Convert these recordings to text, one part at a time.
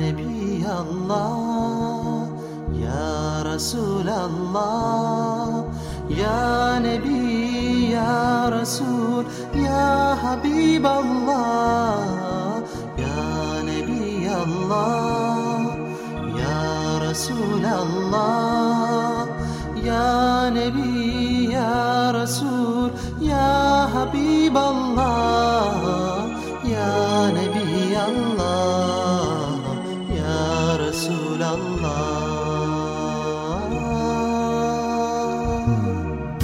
Nebi Allah Ya Resulallah Ya Nebi Ya Resul Ya Habiballah Ya Nebi Allah Ya Resulallah Ya Nebi Ya Resul Ya Habiballah Ya Nebi Resulallah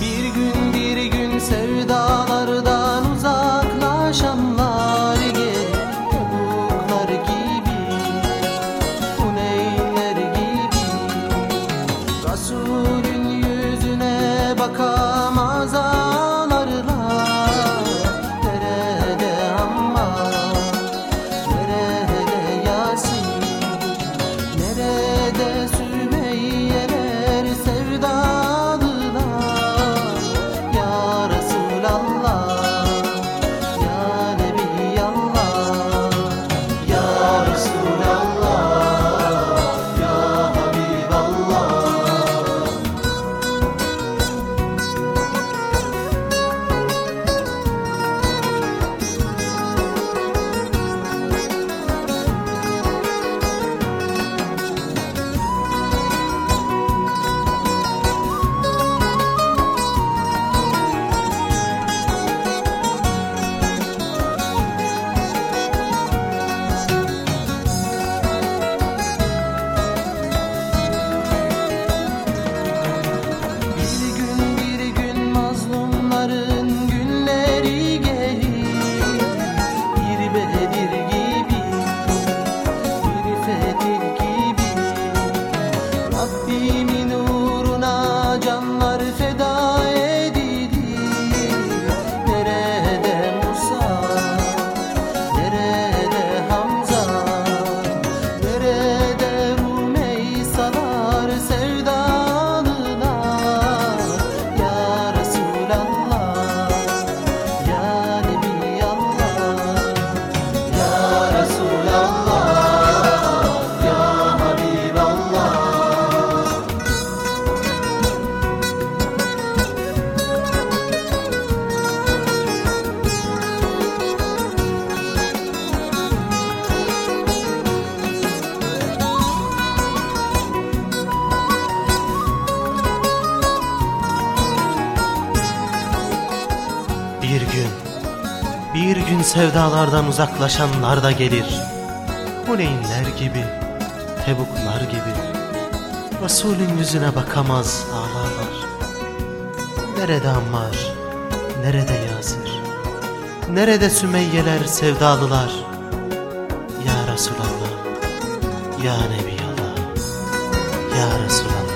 Bir gün bir gün sevdalardan uzaklaşanlar gelir Tabuklar gibi. Huneynler gibi? Resulün bir gün sevdalardan uzaklaşanlar da gelir. Huneynler gibi, Tebuklar gibi. Resulün yüzüne bakamaz ağlarlar. Nerede Ammar, nerede Yasir? Nerede Sümeyyeler sevdalılar? Ya Resulallah, Ya Nebi Allah, Ya Resulallah,